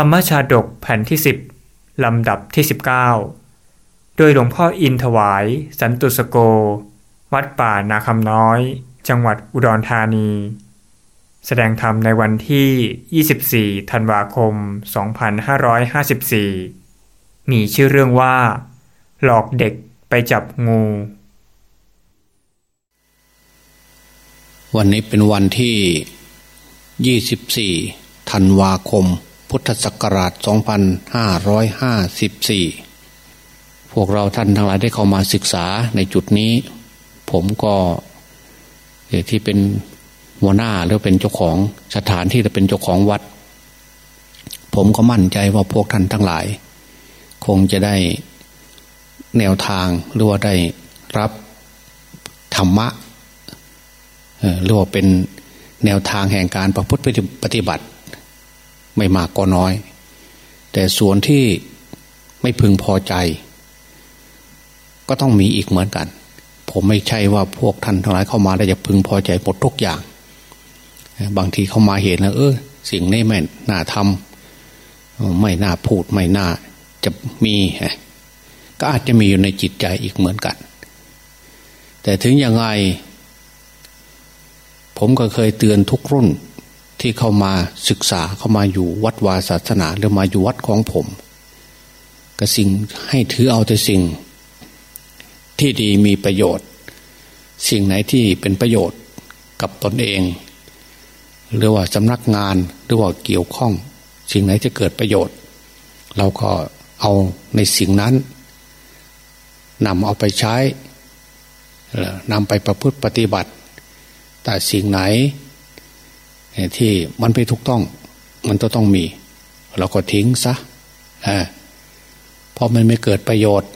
ธรรมชาดกแผ่นที่ 10 ลำดับที่ 19 โดยหลวงพ่ออินถวาย สันตุสโก วัดป่านาคำน้อย จังหวัดอุดรธานี แสดงธรรมในวันที่ 24 ธันวาคม 2554 มีชื่อเรื่องว่า หลอกเด็กไปจับงู วันนี้เป็นวันที่ 24 ธันวาคม พุทธศักราช 2554 พวกเราท่านทั้งหลายได้เข้ามาศึกษาในจุดนี้ ผมก็ที่เป็นหัวหน้าหรือเป็นเจ้าของสถานที่จะเป็นเจ้าของวัด ผมก็มั่นใจว่าพวกท่านทั้งหลาย คงจะได้แนวทางหรือว่าได้รับธรรมะหรือว่าเป็นแนวทางแห่งการประพฤติปฏิบัติ ไม่มากก็น้อย แต่ส่วนที่ไม่พึงพอใจ ก็ต้องมีอีกเหมือนกัน ผมไม่ใช่ว่าพวกท่านทั้งหลายเข้ามาแล้วจะพึงพอใจหมดทุกอย่าง บางทีเข้ามาเห็นแล้วเออสิ่งนี้ไม่น่าทำไม่น่าพูดไม่น่าจะมีก็อาจจะมีอยู่ในจิตใจอีกเหมือนกัน แต่ถึงยังไง ผมก็เคยเตือนทุกรุ่น ที่เข้ามาศึกษาเข้ามาอยู่วัดวาศาสนาหรือมาอยู่วัดของผม ก็สิ่งให้ถือเอาแต่สิ่ง ที่ดีมีประโยชน์ สิ่งไหนที่เป็นประโยชน์กับตนเอง หรือว่าสำนักงานหรือว่าเกี่ยวข้อง สิ่งไหนจะเกิดประโยชน์ เราก็เอาในสิ่งนั้นนำเอาไปใช้นำไปประพฤติปฏิบัติ แต่สิ่งไหน ที่มันไม่ถูกต้อง มันก็ต้องมี เราก็ทิ้งซะเพราะมันไม่เกิดประโยชน์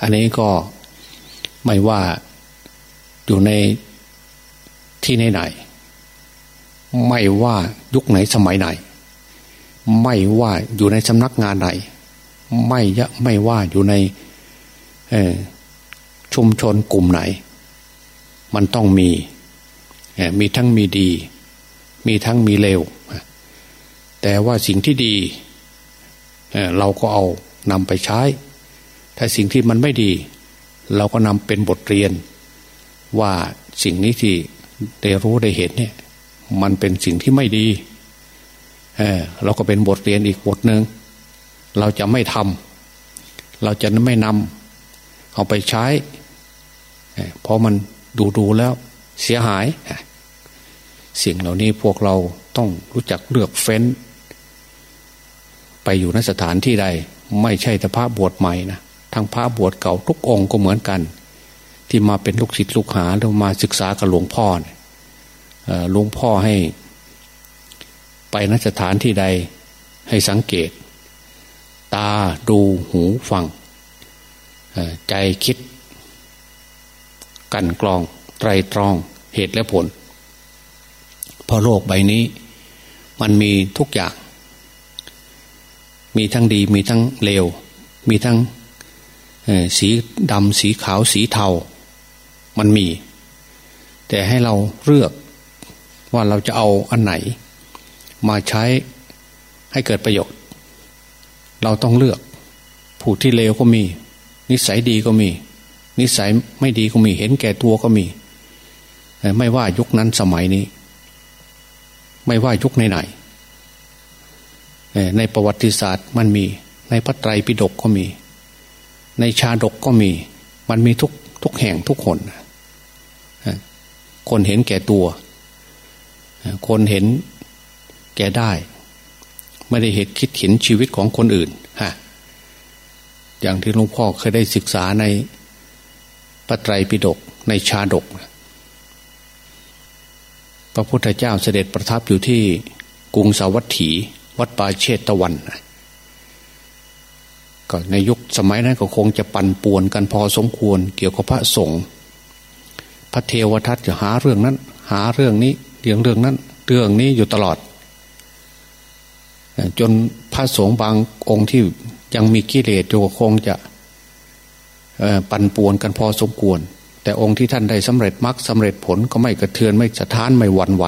อันนี้ก็ไม่ว่าอยู่ในที่ไหนๆไม่ว่ายุคไหนสมัยไหน ไม่ว่าอยู่ในสำนักงานไหน ไม่ยะไม่ว่าอยู่ในชุมชนกลุ่มไหน มันต้องมี มีทั้งมีดี มีทั้งมีเลวแต่ว่าสิ่งที่ดีเราก็เอานำไปใช้ ถ้าสิ่งที่มันไม่ดี เราก็นำเป็นบทเรียน ว่าสิ่งนี้ที่ได้รู้ได้เห็นเนี่ย มันเป็นสิ่งที่ไม่ดีเเราก็เป็นบทเรียนอีกบทหนึ่งเราจะไม่ทำเราจะไม่นำเอาไปใช้เพราะมันดูดูแล้วเสียหาย สิ่งเหล่านี้พวกเราต้องรู้จักเลือกเฟ้น ไปอยู่ในสถานที่ใด ไม่ใช่แต่พระบวชใหม่นะทั้งพระบวชเก่าทุกองค์ก็เหมือนกัน ที่มาเป็นลูกศิษย์ลูกหาแล้วมาศึกษากับหลวงพ่อหลวงพ่อให้ ไปนสถานที่ใดให้สังเกต ตาดูหูฟัง ใจคิด กันกรอง ไตรตรองเหตุและผล เพราะโลกใบนี้ มันมีทุกอย่าง มีทั้งดีมีทั้งเลว มีทั้งสีดำสีขาวสีเทา มันมี แต่ให้เราเลือกว่าเราจะเอาอันไหน มาใช้ให้เกิดประโยชน์ เราต้องเลือก ผู้ที่เลวก็มี นิสัยดีก็มี นิสัยไม่ดีก็มี เห็นแก่ตัวก็มี ไม่ว่ายุคนั้นสมัยนี้ ไม่ว่ายุคไหนๆในประวัติศาสตร์มันมี ในพระไตรปิฎกก็มี ในชาดกก็มี มันมีทุกทุกแห่งทุกคนคนเห็นแก่ตัว คนเห็นแก่ได้ ไม่ได้เหตุคิดเห็นชีวิตของคนอื่นฮะอย่างที่หลวงพ่อเคยได้ศึกษาในพระไตรปิฎกในชาดก พระพุทธเจ้าเสด็จประทับอยู่ที่กรุงสาวัตถี วัดป่าเชตวันก็ในยุคสมัยนั้นก็คงจะปั่นป่วนกันพอสมควร เกี่ยวกับพระสงฆ์พระเทวทัตจะหาเรื่องนั้น หาเรื่องนี้เรื่องเรื่องนั้น เรื่องนี้อยู่ตลอด จนพระสงฆ์บางองค์ที่ยังมีกิเลสอยู่คงจะปั่นป่วนกันพอสมควร แต่องค์ที่ท่านได้สำเร็จมรรคสาเร็จผลก็ไม่กระเทือนไม่สะท้านไม่หวั่นไหว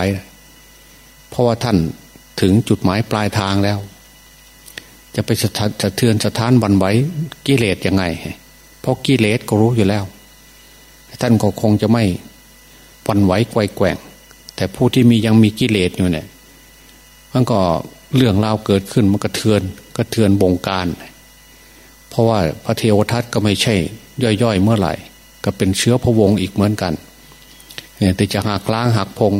เพราะว่าท่านถึงจุดหมายปลายทางแล้ว จะไปสะสะเทือนสะท้านบันไหวกิเลสยังไง เพราะกิเลสก็รู้อยู่แล้ว ท่านก็คงจะไม่หวั่นไหวไกวแกว่ง แต่ผู้ที่มียังมีกิเลสอยู่เนี่ยมันก็เรื่องราวเกิดขึ้นมันกระเทือนกระเทือนบงการ เพราะว่าพระเทวทัตก็ไม่ใช่ ย่อยๆเมื่อไหร่ ก็เป็นเชื้อพระวงอีกเหมือนกันเนี่ยแต่จะหักล้างหักพง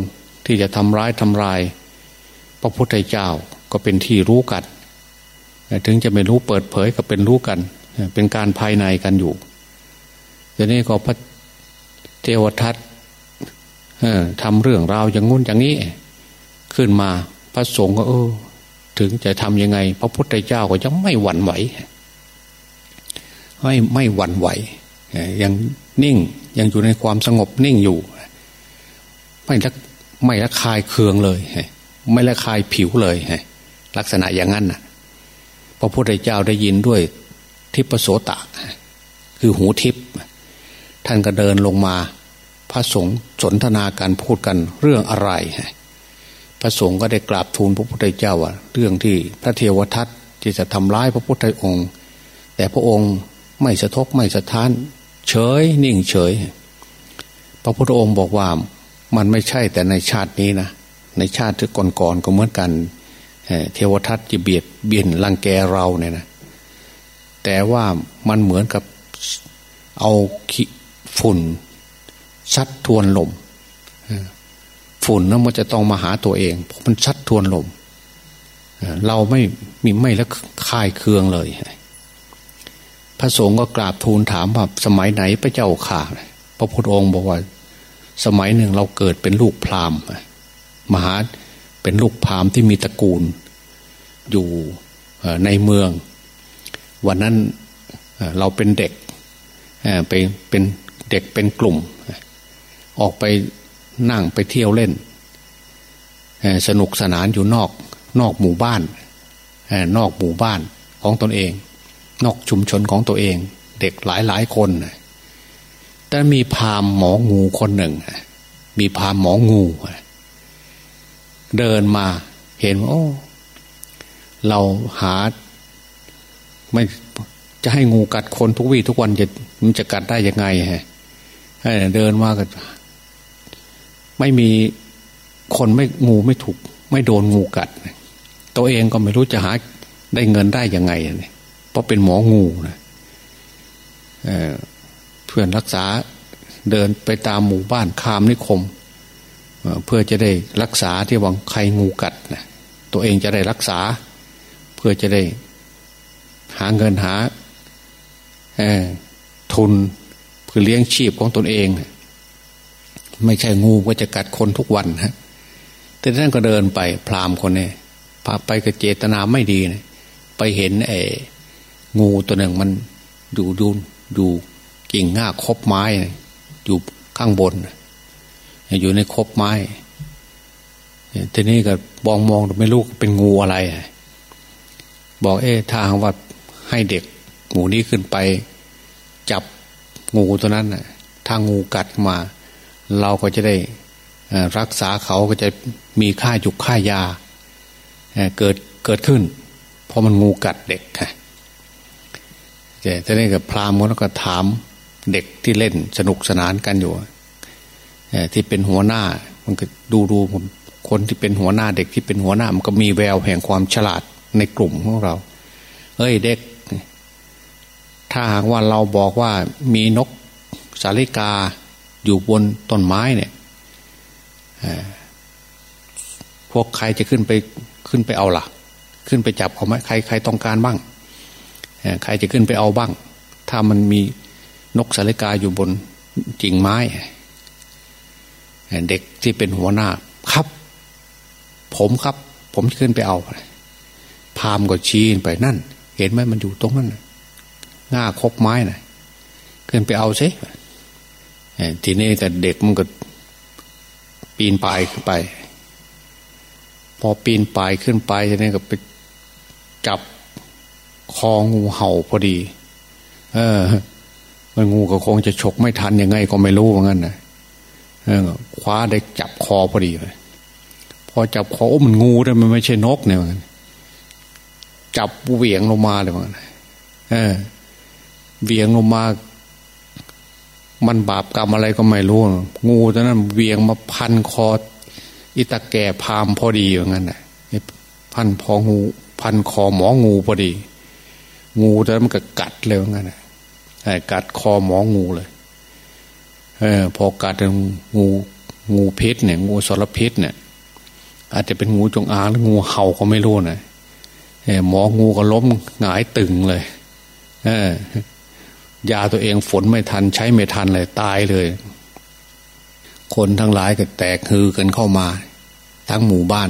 ที่จะทำร้ายทำลาย พระพุทธเจ้าก็เป็นที่รู้กัน ถึงจะไม่รู้เปิดเผยก็เป็นรู้กัน เป็นการภายในกันอยู่ทีนี้ก็พระเทวทัตทำเรื่องราวอย่างงุ้นอย่างนี้ ขึ้นมาพระสงฆ์ก็เออ ถึงจะทำยังไง พระพุทธเจ้าก็ยังไม่หวั่นไหวไม่ไม่หวั่นไหวยัง นิ่ง ยังอยู่ในความสงบนิ่งอยู่ ไม่ละไม่ละคายเคืองเลย ไม่ละคายผิวเลย ลักษณะอย่างนั้นนะพระพุทธเจ้าได้ยินด้วยทิพโสตะ คือหูทิพท่านก็เดินลงมา พระสงฆ์สนทนาการพูดกันเรื่องอะไร พระสงฆ์ก็ได้กราบทูลพระพุทธเจ้าว่าเรื่องที่พระเทวทัตที่จะทำร้ายพระพุทธองค์ แต่พระองค์ไม่สะทกไม่สะท้าน เฉยนิ่งเฉย พระพุทธองค์บอกว่ามันไม่ใช่แต่ในชาตินี้นะในชาติที่ก่อนๆก็เหมือนกันเทวทัตจะเบียดเบียนรังแกเราเนี่ยนะแต่ว่ามันเหมือนกับเอาฝุ่นชัดทวนลมฝุ่นนั้นมันจะต้องมาหาตัวเองเพราะมันชัดทวนลมเราไม่มีไม่ละคายเคืองเลย พระสงฆ์ก็กราบทูลถามว่าสมัยไหนพระเจ้าข่าพระพุทธองค์บอกว่า สมัยหนึ่งเราเกิดเป็นลูกพราหมณ์มหาเป็นลูกพราหมณ์ที่มีตระกูล อยู่ในเมือง วันนั้นเราเป็นเด็กไปเป็นเด็กเป็นกลุ่ม ออกไปนั่งไปเที่ยวเล่น สนุกสนานอยู่นอกนอกหมู่บ้านนอกหมู่บ้านของตนเอง นอกชุมชนของตัวเอง เด็กหลายหลายคน แต่มีพามหมองูคนหนึ่ง มีพามหมองู เดินมาเห็นว่าเราหา ไม่จะให้งูกัดคนทุกวี่ทุกวันจะมันจะกัดได้ยังไงฮะเดินมากันไม่มีคนไม่งูไม่ถูก ไม่โดนงูกัด ตัวเองก็ไม่รู้จะหาได้เงินได้ยังไงเนี่ย ราะเป็นหมองูนะเเพื่อนรักษาเดินไปตามหมู่บ้านคามนิคมเพื่อจะได้รักษาที่วังใครงูกัดนะตัวเองจะได้รักษา เพื่อจะได้หาเงินหาทุนเพื่อเลี้ยงชีพของตนเอง ไม่ใช่งูก็จะกัดคนทุกวันฮะแต่ท่านก็เดินไปพรามคนนี้พาไปกับเจตนาไม่ดีนะไปเห็นไอ้ งูตัวหนึ่งมันดูดูดูกิ่งง่าคบไม้ อยู่ข้างบน อยู่ในคบไม้ทีนี้ก็บองมองไม่รู้เป็นงูอะไรบอกเอ๊ะถ้าว่าให้เด็กงูนี้ขึ้นไป จับงูตัวนั้นถ้างูกัดมา เราก็จะได้รักษาเขาก็จะมีค่าจุกค่ายาเกิดเกิดขึ้น เพราะมันงูกัดเด็กค่ะ แต่ทีนี้กับพราหมก็ก็ถามเด็กที่เล่นสนุกสนานกันอยู่ที่เป็นหัวหน้า มันก็ดูดูผมคนที่เป็นหัวหน้าเด็กที่เป็นหัวหน้า มันก็มีแววแห่งความฉลาดในกลุ่มของเราเฮ้ยเด็ก ถ้าหากว่าเราบอกว่ามีนกสาลิกาอยู่บนต้นไม้เนี่ยพวกใครจะขึ้นไปขึ้นไปเอาล่ะ ขึ้นไปจับเอาไหมใครใครต้องการบ้าง ใครจะขึ้นไปเอาบ้าง ถ้ามันมีนกสาลิกาอยู่บนกิ่งไม้ เด็กที่เป็นหัวหน้าครับ ผมครับ ผมขึ้นไปเอา พามก็ชี้ไปนั่น เห็นไหมมันอยู่ตรงนั้นง่าคบไม้นะ่ะขึ้นไปเอาซิทีนี้แต่เด็กมันก็ปีนป่ายขึ้นไป พอปีนป่ายขึ้นไปทีนี้ก็ไปจับ คองูเห่าพอดี เออมันงูก็คงจะฉกไม่ทันยังไงก็ไม่รู้ว่างั้นนะเออคว้าได้จับคอพอดีเลยพอจับคอโอ้มันงูแต่มันไม่ใช่นกเนี่ยมันจับเหวี่ยงลงมาเลยมันเออเหวี่ยงลงมา มันบาปกรรมอะไรก็ไม่รู้ งูตอนนั้นเหวี่ยงมาพันคออิตาแก่พามพอดีอย่างนั้นนะพันพองู พันคอหมองูพอดี งูแตอนนั้นมันก็กัดเลยอย่างนั้นนะกัดคอหมองูเลยเออพอกัดงูงูเพชรเนี่ยงูสรเพชรเนี่ย อาจจะเป็นงูจงอางหรืองูเห่าก็ไม่รู้นะหมองูก็ล้มหงายตึงเลยเออยาตัวเองฝนไม่ทัน ใช้ไม่ทันเลยตายเลย คนทั้งหลายก็แตกฮือกันเข้ามา ทั้งหมู่บ้าน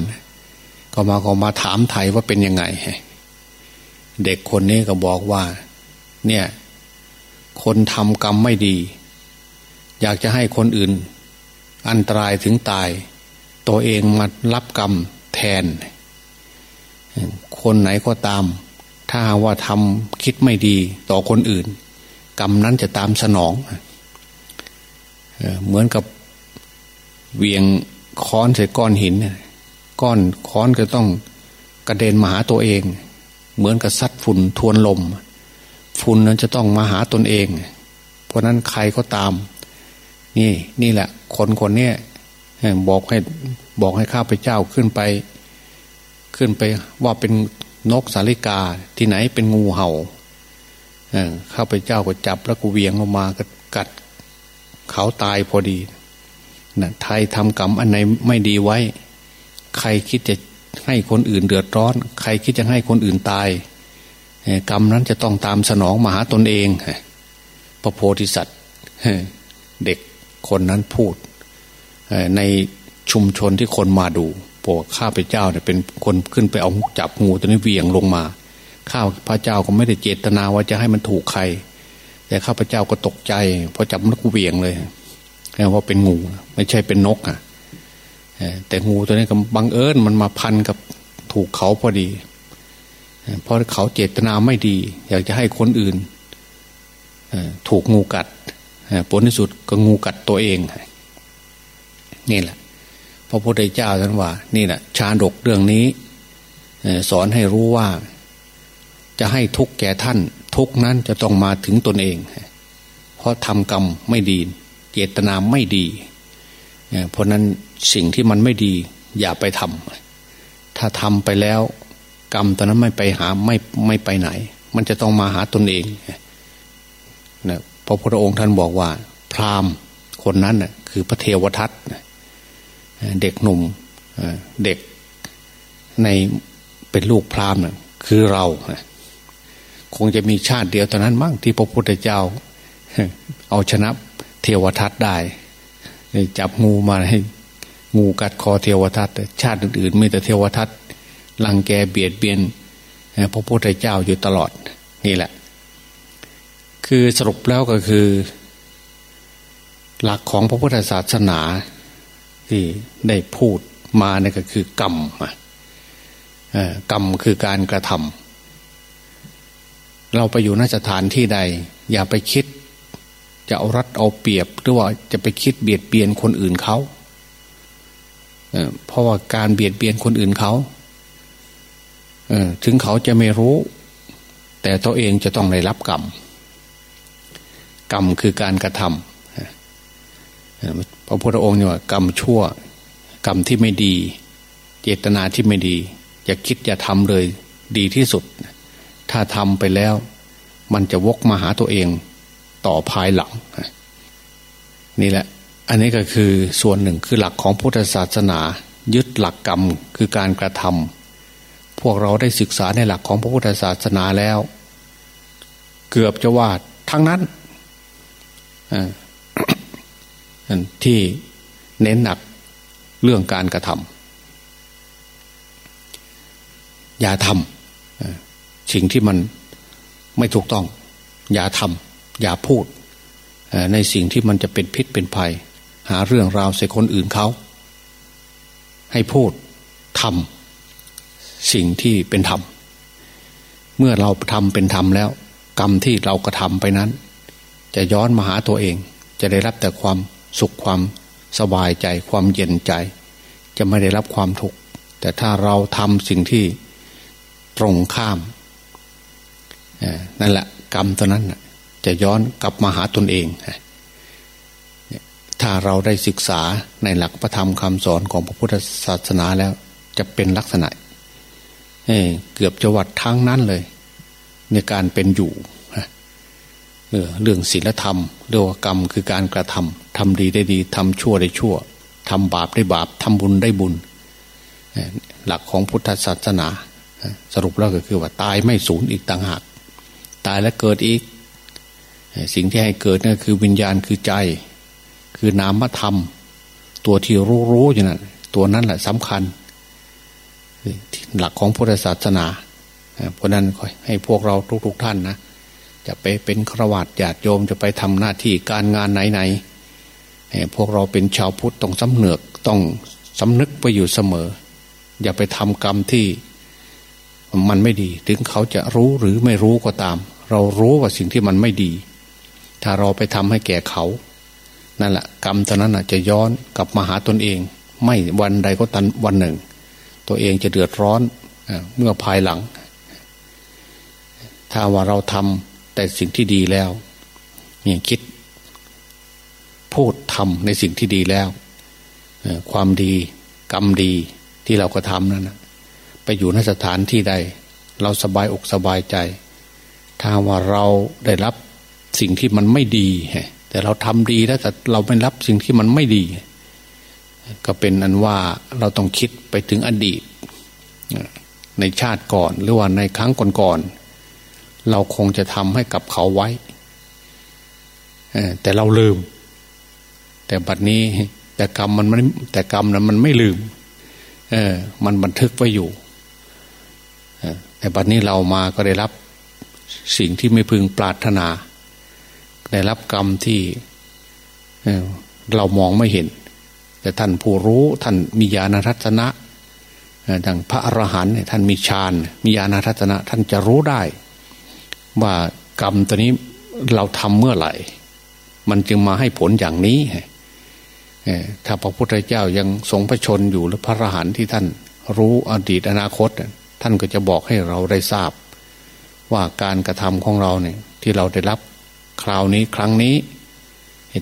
ก็มาก็มาถามไทยว่าเป็นยังไง เด็กคนนี้ก็บอกว่า เนี่ย คนทำกรรมไม่ดี อยากจะให้คนอื่น อันตรายถึงตาย ตัวเองมารับกรรมแทน คนไหนก็ตาม ถ้าว่าทำคิดไม่ดีต่อคนอื่น กรรมนั้นจะตามสนอง เหมือนกับเวียงค้อนใส่ก้อนหิน ก้อนค้อนก็ต้องกระเด็นมาหาตัวเอง เหมือนกับซัดฝุ่นทวนลม ฝุ่นนั้นจะต้องมาหาตนเอง เพราะนั้นใครก็ตาม นี่นี่แหละ คนคนนี้บอกให้บอกให้ข้าพเจ้าขึ้นไป ขึ้นไปว่าเป็นนกสาลิกาที่ไหนเป็นงูเห่าข้าพเจ้าก็จับแล้วก็เวียงออกมากัดเขาตายพอดีนะไทยทำกรรมอันไหนไม่ดีไว้ ใครคิดจะ ให้คนอื่นเดือดร้อน ใครคิดจะให้คนอื่นตาย กรรมนั้นจะต้องตามสนองมาหาตนเองพระโพธิสัตว์เด็กคนนั้นพูดในชุมชนที่คนมาดูพวกข้าพเจ้าเนี่ยเป็นคนขึ้นไปเอาจับงูตัวนี้เวียงลงมา ข้าพระเจ้าก็ไม่ได้เจตนาว่าจะให้มันถูกใคร แต่ข้าพเจ้าก็ตกใจพอจับมันกูเวียงเลยว่าเป็นงู ไม่ใช่เป็นนกอะ แต่งูตัวนี้ก็บังเอิญมันมาพันกับถูกเขาพอดีเพราะเขาเจตนาไม่ดี อยากจะให้คนอื่นถูกงูกัดผลที่สุดก็งูกัดตัวเอง นี่แหละ พระพุทธเจ้าท่านว่า นี่แหละชาดกเรื่องนี้สอนให้รู้ว่า จะให้ทุกแก่ท่าน ทุกนั้นจะต้องมาถึงตนเอง เพราะทำกรรมไม่ดี เจตนาไม่ดี เพราะนั้นสิ่งที่มันไม่ดี อย่าไปทำถ้าทำไปแล้ว กรรมตอนนั้นไม่ไปหาไม่ไม่ไปไหน มันจะต้องมาหาตนเองนะพระพุทธองค์ท่านบอกว่า พราหมณ์คนนั้นน่ะคือพระเทวทัตเด็กหนุ่มเด็กในเป็นลูกพราหมณ์คือเราคงจะมีชาติเดียวตอนนั้นมั้งที่พระพุทธเจ้า เอาชนะเทวทัตได้ จับงูมาให้ งูกัดคอเทวทัตชาติอื่นๆมีแต่เทวทัตลังแกเบียดเบียนพระพุทธเจ้าอยู่ตลอดนี่แหละ คือสรุปแล้วก็คือ หลักของพระพุทธศาสนาที่ได้พูดมาเนี่ยก็คือกรรมกรรมคือการกระทำเราไปอยู่นสถานที่ใด อย่าไปคิด จะเอารัดเอาเปรียบ หรือว่าจะไปคิดเบียดเบียนคนอื่นเขาเพราะว่าการเบียดเบียนคนอื่นเขาถึงเขาจะไม่รู้ แต่ตัวเองจะต้องได้รับกรรม กรรมคือการกระทำพระพุทธองค์เนี่ยกรรมชั่ว กรรมที่ไม่ดี เจตนาที่ไม่ดี อย่าคิดอย่าทำเลย ดีที่สุด ถ้าทำไปแล้ว มันจะวกมาหาตัวเอง ต่อภายหลัง นี่แหละ อันนี้ก็คือส่วนหนึ่งคือหลักของพุทธศาสนา ยึดหลักกรรมคือการกระทำพวกเราได้ศึกษาในหลักของพระพุทธศาสนาแล้ว เกือบจะว่าทั้งนั้นที่เน้นหนักเรื่องการกระทำอย่าทำสิ่งที่มันไม่ถูกต้อง อย่าทำ อย่าพูดในสิ่งที่มันจะเป็นพิษเป็นภัย หาเรื่องราวใส่คนอื่นเขา ให้พูดทำสิ่งที่เป็นธรรมเมื่อเราทำเป็นธรรมแล้ว กรรมที่เรากระทำไปนั้น จะย้อนมาหาตัวเอง จะได้รับแต่ความสุขความสบายใจความเย็นใจ จะไม่ได้รับความทุกข์แต่ถ้าเราทำสิ่งที่ตรงข้ามนั่นแหละ กรรมตัวนั้น จะย้อนกลับมาหาตนเอง ถ้าเราได้ศึกษาในหลักพระธรรมคำสอนของพระพุทธศาสนาแล้วจะเป็นลักษณะเเกือบจะวัดทั้งนั้นเลย ในการเป็นอยู่เเรื่องศีลธรรมเรื่องกรรมคือการกระทำทำดีได้ดีทำชั่วได้ชั่วทำบาปได้บาปทำบุญได้บุญ หลักของพุทธศาสนา สรุปแล้วก็คือว่าตายไม่สูญอีกต่างหาก ตายแล้วเกิดอีก สิ่งที่ให้เกิดนั่นคือวิญญาณคือใจ คือนามธรรม ตัวที่รู้รู้อย่างนั้นตัวนั้นแหละสำคัญ หลักของพุทธศาสนาเพราะนั้นให้พวกเราทุกๆทท่านนะจะไปเป็นฆรวาสญาติโยมจะไปทำหน้าที่การงานไหนๆพวกเราเป็นชาวพุทธต้องสำเนือกต้องสำนึกไปอยู่เสมอ อย่าไปทำกรรมที่มันไม่ดี ถึงเขาจะรู้หรือไม่รู้ก็ตาม เรารู้ว่าสิ่งที่มันไม่ดี ถ้าเราไปทำให้แก่เขา นั่นแหละกรรมตอนนั้นจะย้อนกลับมาหาตนเอง ไม่วันใดก็ตันวันหนึ่ง ตัวเองจะเดือดร้อนเมื่อภายหลัง ถ้าว่าเราทำแต่สิ่งที่ดีแล้วเนี่ยคิดพูดทำในสิ่งที่ดีแล้วความดีกรรมดีที่เราก็ทำนั่นไปอยู่ในสถานที่ใด เราสบายอกสบายใจ ถ้าว่าเราได้รับ สิ่งที่มันไม่ดีแต่เราทำดีแล้วแต่เราไม่รับสิ่งที่มันไม่ดี ก็เป็นอันว่าเราต้องคิดไปถึงอดีต ในชาติก่อนหรือว่าในครั้งก่อนๆเราคงจะทำให้กับเขาไว้แต่เราลืม แต่บัดนี้แต่กรรมมันไม่แต่กรรมนั้นมันไม่ลืม เออ มันบันทึกไว้อยู่แต่บัดนี้เรามาก็ได้รับสิ่งที่ไม่พึงปรารถนา ได้รับกรรมที่เรามองไม่เห็น แต่ท่านผู้รู้ท่านมีญาณทัศนะดังพระอรหันต์ท่านมีฌานมีญาณทัศนะท่านจะรู้ได้ ว่ากรรมตัวนี้เราทำเมื่อไหร่ มันจึงมาให้ผลอย่างนี้ถ้าพระพุทธเจ้ายังทรงพระชนอยู่หรือพระอรหันต์ที่ท่านรู้อดีตอนาคต ท่านก็จะบอกให้เราได้ทราบ ว่าการกระทำของเราเนี่ยที่เราได้รับ คราวนี้ครั้งนี้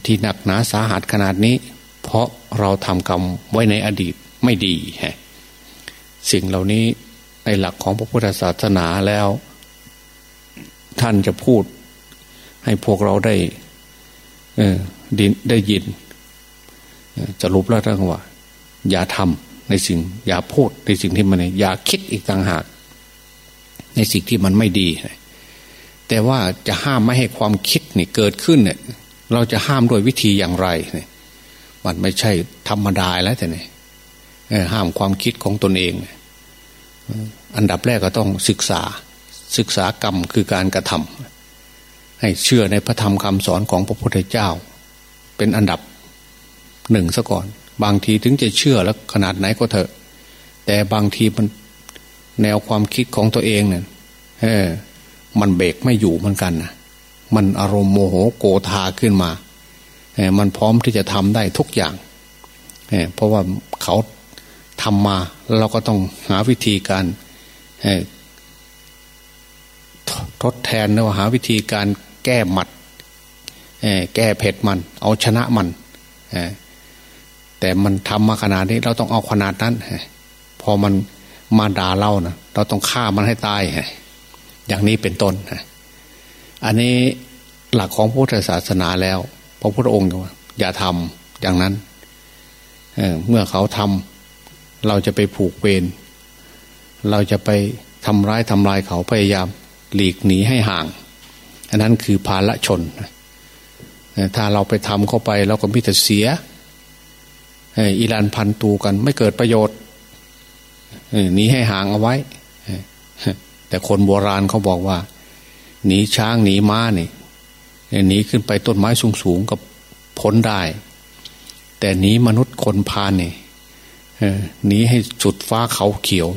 ที่หนักหนาสาหัสขนาดนี้ เพราะเราทำกรรมไว้ในอดีตไม่ดีฮะสิ่งเหล่านี้ในหลักของพระพุทธศาสนาแล้ว ท่านจะพูด ให้พวกเราได้ได้ยินจะรุปแล้วท่านว่า อย่าทำในสิ่ง อย่าพูดในสิ่งที่มันอย่าคิดอีกต่างหาก ในสิ่งที่มันไม่ดี แต่ว่าจะห้ามไม่ให้ความคิดนี่เกิดขึ้นเนี่ย เราจะห้ามโดยวิธีอย่างไรเนี่ยมันไม่ใช่ธรรมดาแล้วแต่เนี่ยห้ามความคิดของตนเอง อันดับแรกก็ต้องศึกษาศึกษากรรมคือการกระทำให้เชื่อในพระธรรมคำสอนของพระพุทธเจ้า เป็นอันดับหนึ่งซะก่อน บางทีถึงจะเชื่อแล้วขนาดไหนก็เถอะ แต่บางทีมันแนวความคิดของตัวเองเนี่ยเออ มันเบรกไม่อยู่เหมือนกันนะมันอารมณ์โมโหโกธาขึ้นมาเอมันพร้อมที่จะทำได้ทุกอย่างเเพราะว่าเขาทำมาเราก็ต้องหาวิธีการทดแทนแล้วหาวิธีการแก้หมัดแก้เผ็ดมัน เอาชนะมันแต่มันทำมาขนาดนี้เราต้องเอาขนาดนั้นพอมันมาด่าเรานะเราต้องฆ่ามันให้ตาย อย่างนี้เป็นต้นอันนี้หลักของพุทธศาสนาแล้ว พระพุทธองค์อย่าทำอย่างนั้นเเมื่อเขาทำเราจะไปผูกเวรเราจะไปทำร้ายทำลายเขาพยายามหลีกหนีให้ห่าง อันนั้นคือภาละชน ถ้าเราไปทำเข้าไปเราก็มิแต่เสียอีรันพันตูกัน ไม่เกิดประโยชน์หนีให้ห่างเอาไว้ แต่คนโบราณเขาบอกว่า หนีช้างหนีม้าเนี่ยหนีขึ้นไปต้นไม้สูงสูงกับพ้นได้ แต่หนีมนุษย์คนพานเนี่ยหนีให้สุดฟ้าเขาเขียว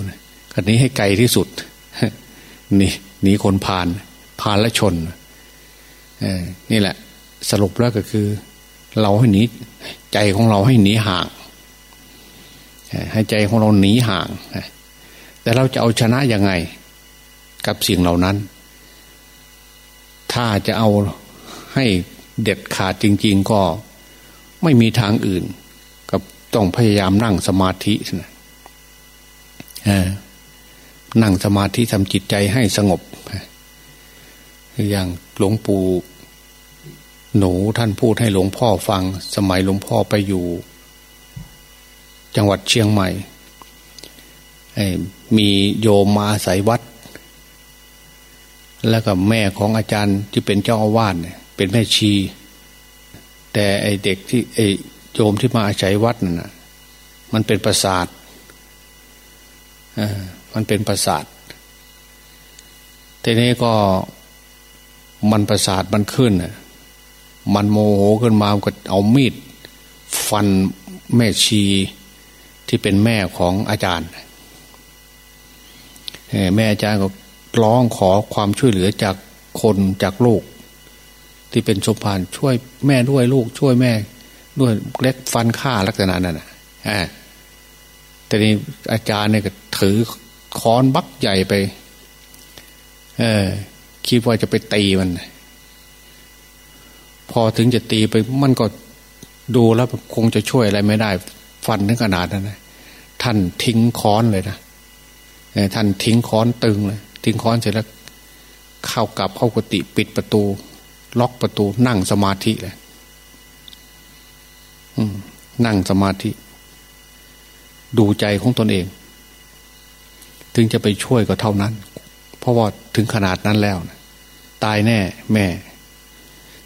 กันนี้ให้ไกลที่สุดหนีหนีคนพานพานและชนนี่แหละ สรุปแล้วก็คือ เราให้หนีใจของเราให้หนีห่างให้ใจของเราหนีห่างแต่เราจะเอาชนะยังไง กับสิ่งเหล่านั้น ถ้าจะเอาให้เด็ดขาดจริง ๆ ก็ไม่มีทางอื่น กับต้องพยายามนั่งสมาธินะนั่งสมาธิทำจิตใจให้สงบ อย่างหลวงปู่หนูท่านพูดให้หลวงพ่อฟัง สมัยหลวงพ่อไปอยู่ จังหวัดเชียงใหม่มีโยมมาอาศัยวัด แล้วก็แม่ของอาจารย์ที่เป็นเจ้าอาวาสเป็นแม่ชี แต่ไอเด็กที่ไอโยมที่มาอาศัยวัดน่ะ มันเป็นประสาทมันเป็นประสาททีนี้ก็มันประสาทมันขึ้นมันโมโหขึ้นมาก็เอามีด ฟันแม่ชีที่เป็นแม่ของอาจารย์แม่อาจารย์ก็ ร้องขอความช่วยเหลือจากคนจากลูก ที่เป็นสมภารช่วยแม่ด้วยลูกช่วยแม่ ด้วยเล็กฟันฆ่าลักษณะนั้นนะแต่นี้อาจารย์เนี่ยก็ถือค้อนบักใหญ่ไป เออคิดว่าจะไปตีมัน พอถึงจะตีไปมันก็ดูแล้วคงจะช่วยอะไรไม่ได้ ฟันถึงขนาดนั้นนะท่านทิ้งค้อนเลยนะท่านทิ้งค้อนตึงเลย ทิ้งค้อนเสร็จแล้วเข้ากลับเข้ากุฏิปิดประตู ล็อกประตู นั่งสมาธิเลยนั่งสมาธิ ดูใจของตนเอง ถึงจะไปช่วยก็เท่านั้น เพราะว่าถึงขนาดนั้นแล้วนะตายแน่ แม่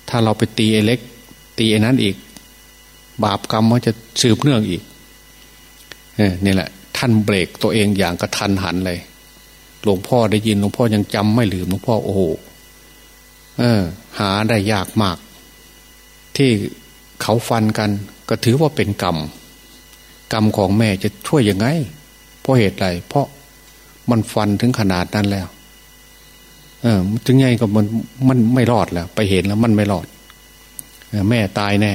ถ้าเราไปตีไอ้เล็ก ตีไอ้นั้นอีก บาปกรรมมันจะสืบเนื่องอีกเนี่แหละ ท่านเบรกตัวเองอย่างกระทันหันเลย หลวงพ่อได้ยินหลวงพ่อยังจำไม่ลืมหลวงพ่อโอ้โหเออ หาได้ยากมาก ที่เขาฟันกัน ก็ถือว่าเป็นกรรม กรรมของแม่จะช่วยยังไง เพราะเหตุไรเพราะมันฟันถึงขนาดนั้นแล้ว เออถึงไงก็มันมันไม่รอดแล้ว ไปเห็นแล้วมันไม่รอดแม่ตายแน่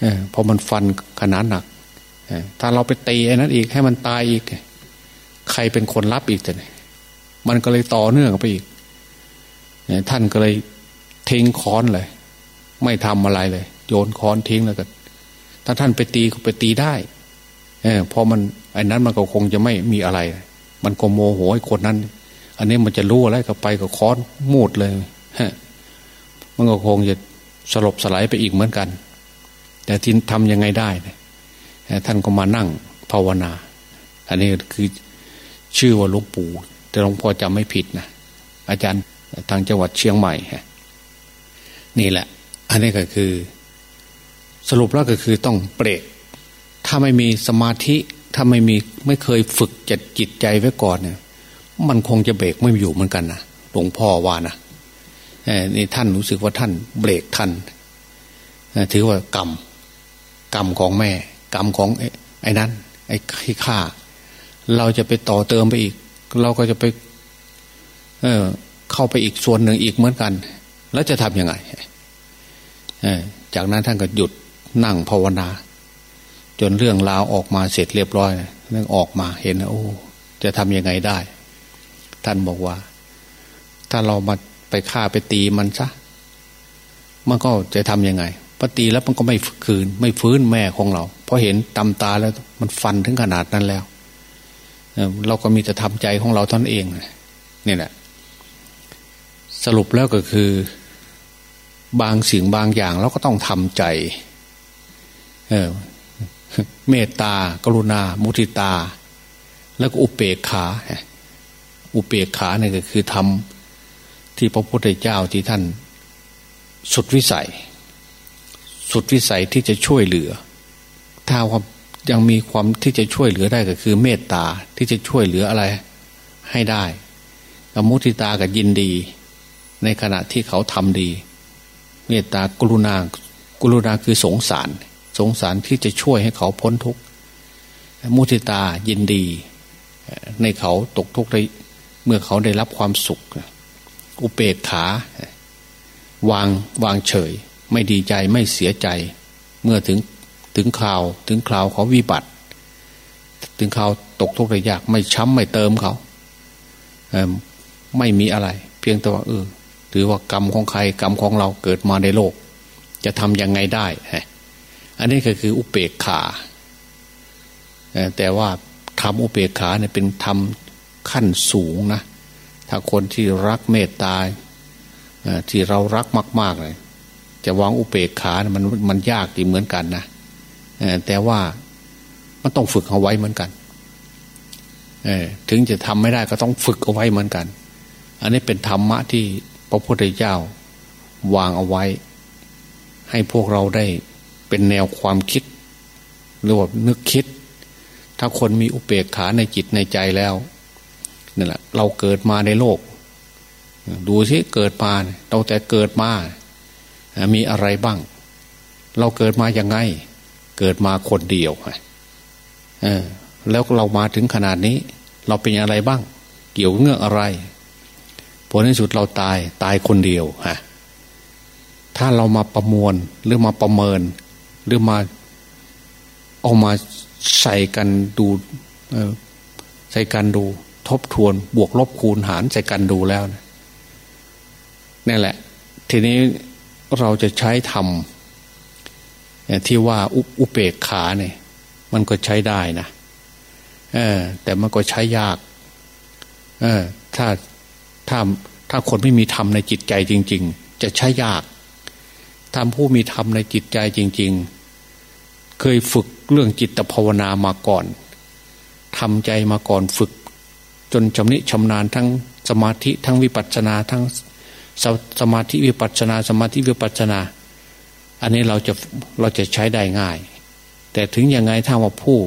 เออพอมันฟันขนาดหนักถ้าเราไปตีไอ้นั้นอีกให้มันตายอีก ใครเป็นคนรับอีกแต่มันก็เลยต่อเนื่องไปอีกท่านก็เลยทิ้งค้อนเลย ไม่ทำอะไรเลย โยนค้อนทิ้งแล้วก็ถ้าท่านไปตีก็ไปตีได้ เออพอมันไอ้นั้นมันก็คงจะไม่มีอะไร มันก็โมโหไอ้คนนั้น อันนี้มันจะรู้อะไรก็ไปก็ค้อนมูดเลยฮะมันก็คงจะสลบสลายไปอีกเหมือนกัน แต่ที่ทำยังไงได้ท่านก็มานั่งภาวนา อันนี้คือ ชื่อว่าหลวงปู่ แต่หลวงพ่อจำไม่ผิดนะอาจารย์ทางจังหวัดเชียงใหม่ฮะนี่แหละ อันนี้ก็คือ สรุปแล้วก็คือต้องเบรกถ้าไม่มีสมาธิ ถ้าไม่มีไม่เคยฝึกจัดจิตใจไว้ก่อนเนี่ย มันคงจะเบรกไม่อยู่เหมือนกันนะหลวงพ่อว่านะนี่ท่านรู้สึกว่าท่านเบรกท่านถือว่ากรรมกรรมของแม่ กรรมของไอ้นั้น ไอ้ขี้ข้า เราจะไปต่อเติมไปอีก เราก็จะไป เออเข้าไปอีกส่วนหนึ่งอีกเหมือนกัน แล้วจะทำยังไงจากนั้นท่านก็หยุดนั่งภาวนา จนเรื่องราวออกมาเสร็จเรียบร้อยเรื่องออกมาเห็นโอ้จะทำยังไงได้ ท่านบอกว่า ถ้าเรามาไปฆ่าไปตีมันซะมันก็จะทำยังไงพอตีแล้วมันก็ไม่คืน ไม่ฟื้นแม่ของเรา เพราะเห็นตำตาแล้วมันฟันถึงขนาดนั้นแล้ว เราก็มีแต่ทำใจของเราท่านเองนี่แหละสรุปแล้วก็คือ บางสิ่งบางอย่างเราก็ต้องทำใจเเมตตา กรุณา มุทิตา แล้วก็อุเปกขา อุเปกขาเนี่ยก็คือทำที่พระพุทธเจ้าที่ท่าน สุดวิสัย สุดวิสัยที่จะช่วยเหลือ ถ้าว่า ยังมีความที่จะช่วยเหลือได้ก็คือ เมตตาที่จะช่วยเหลืออะไรให้ได้กมุทิตากับยินดี ในขณะที่เขาทำดี เมตตากรุณา กรุณาคือสงสาร สงสารที่จะช่วยให้เขาพ้นทุกข์มุทิตายินดี ในเขาตกทุกข์ได้เมื่อเขาได้รับความสุข อุเปกขาวางวางเฉย ไม่ดีใจไม่เสียใจ เมื่อถึง ถึงคราวถึงคราวเขาวิบัติ ถึงคราวตกทุกข์ยาก ไม่ช้ำไม่เติมเขาไม่มีอะไร เพียงแต่ว่าเออหรือว่ากรรมของใครกรรมของเราเกิดมาในโลก จะทำยังไงได้อันนี้ก็คืออุเบกขาแต่ว่าทำอุเบกขาเนี่ยเป็นทำขั้นสูงนะถ้าคนที่รักเมตตาที่เรารักมาก ๆ เลย จะวางอุเบกขา มันมันยากดีเหมือนกันนะ แต่ว่ามันต้องฝึกเอาไว้เหมือนกันถึงจะทำไม่ได้ก็ต้องฝึกเอาไว้เหมือนกัน อันนี้เป็นธรรมะที่พระพุทธเจ้าวางเอาไว้ ให้พวกเราได้เป็นแนวความคิด หรือว่านึกคิด ถ้าคนมีอุเบกขาในจิตในใจแล้วนี่แหละเราเกิดมาในโลก ดูสิเกิดมาเราแต่เกิดมา มีอะไรบ้าง เราเกิดมาอย่างไง เกิดมาคนเดียวเออแล้วเรามาถึงขนาดนี้ เราเป็นอะไรบ้าง เกี่ยวเงื่ออะไรผลในสุดเราตายตายคนเดียวฮะถ้าเรามาประมวลหรือมาประเมิน หรือมาเอามาใส่กันดูใส่กันดู ทบทวนบวกลบคูณหารใส่กันดูแล้วนี่แหละ ทีนี้เราจะใช้ทำ ที่ว่าอุเปกขาเนี่ย มันก็ใช้ได้นะแต่มันก็ใช้ยากถ้าถ้าถ้าคนไม่มีธรรมในจิตใจจริง ๆ จะใช้ยากถ้าผู้มีธรรมในจิตใจจริง ๆ เคยฝึกเรื่องจิตภาวนามาก่อนทำใจมาก่อนฝึก จนชำนิชำนาญทั้งสมาธิทั้งวิปัสสนาทั้งสสมาธิวิปัสสนา สมาธิวิปัสสนา อันนี้เราจะเราจะใช้ได้ง่าย แต่ถึงยังไงถ้าว่าผู้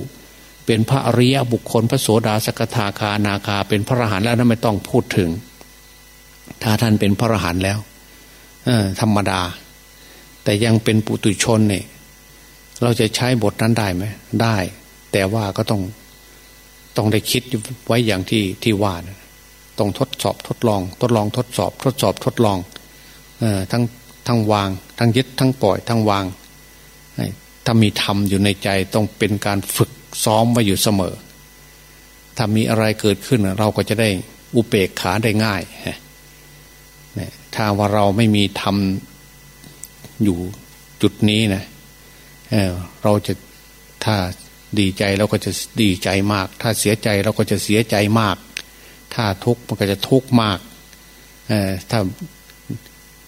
เป็นพระอริยบุคคลพระโสดาสกทาคานาคา เป็นพระอรหันต์แล้วนั้นไม่ต้องพูดถึง ถ้าท่านเป็นพระอรหันต์แล้วธรรมดา แต่ยังเป็นปุตุชนเนี่ยเราจะใช้บทนั้นได้ไหมได้ แต่ว่าก็ต้องต้องได้คิดไว้อย่างที่ที่ว่านะต้องทดสอบทดลอง ทดลองทดสอบ ทดสอบทดลองเออทั้ง ทั้งวาง ทั้งยึดทั้งปล่อย ทั้งวางถ้ามีธรรมอยู่ในใจต้องเป็นการฝึกซ้อมไว้อยู่เสมอ ถ้ามีอะไรเกิดขึ้นเราก็จะได้อุเบกขาได้ง่ายถ้าว่าเราไม่มีทำอยู่จุดนี้นะเเราจะถ้าดีใจเราก็จะดีใจมาก ถ้าเสียใจเราก็จะเสียใจมาก ถ้าทุกข์มันก็จะทุกข์มากถ้า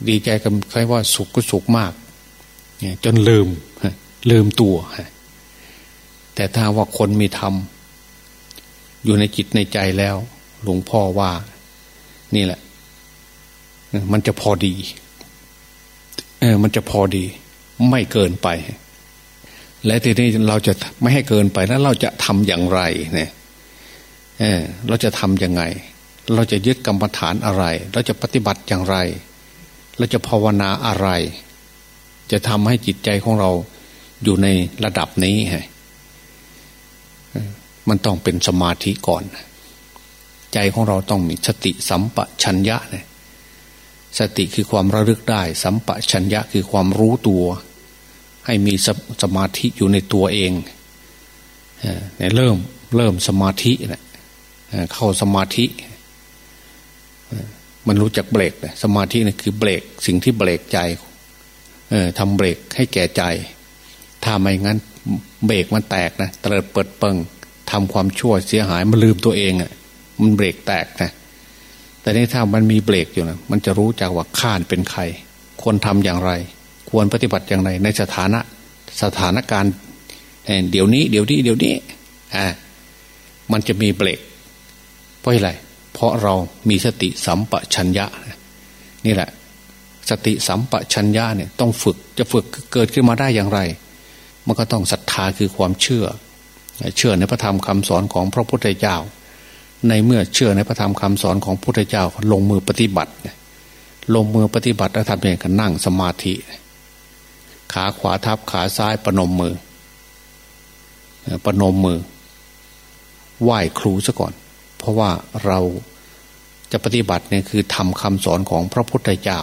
ดีใจก็คล้ายว่าสุขก็สุขมากจนลืมลืมตัว แต่ถ้าว่าคนมีธรรมอยู่ในจิตในใจแล้ว หลวงพ่อว่า นี่แหละ มันจะพอดี เออ มันจะพอดี ไม่เกินไป และทีนี้เราจะไม่ให้เกินไปแล้วเราจะทำอย่างไร เนี่ย เออ เราจะทำยังไง เราจะยึดกรรมฐานอะไร เราจะปฏิบัติอย่างไร เราจะภาวนาอะไร จะทำให้จิตใจของเราอยู่ในระดับนี้ฮะมันต้องเป็นสมาธิก่อน ใจของเราต้องมีสติสัมปชัญญะเนี่ยสติคือความระลึกได้ สัมปชัญญะคือความรู้ตัว ให้มีสสมาธิอยู่ในตัวเองเนี่ยเริ่มเริ่มสมาธิเนะเข้าสมาธิ มันรู้จักเบรกสมาธินี่คือเบรกสิ่งที่เบรกใจทำเบรกให้แก่ใจ ถ้าไม่งั้นเบรกมันแตกนะเตลิดเปิดเปิงทำความชั่วเสียหายมันลืมตัวเองอะ่ะ มันเบรกแตกนะแต่นี่ถ้ามันมีเบรกอยู่นะมันจะรู้จักว่าข้านเป็นใคร ควรทำอย่างไร ควรปฏิบัติอย่างไร ในสถานะสถานการณ์เดี๋ยวนี้ เดี๋ยวนี้ เดี๋ยวนี้อ่ามันจะมีเบรกเพราะอะไร เพราะเรามีสติสัมปชัญญะ นี่แหละ สติสัมปชัญญะเนี่ยต้องฝึกจะฝึกเกิดขึ้นมาได้อย่างไร มันก็ต้องศรัทธาคือความเชื่อ เชื่อในพระธรรมคำสอนของพระพุทธเจ้า ในเมื่อเชื่อในพระธรรมคำสอนของพระพุทธเจ้าลงมือปฏิบัติ ลงมือปฏิบัติแล้วทำเองกันนั่งสมาธิ ขาขวาทับขาซ้ายประนมมือประนมมือไหว้ครูซะก่อน เพราะว่าเราจะปฏิบัติเนี่ยคือทำคำสอนของพระพุทธเจ้า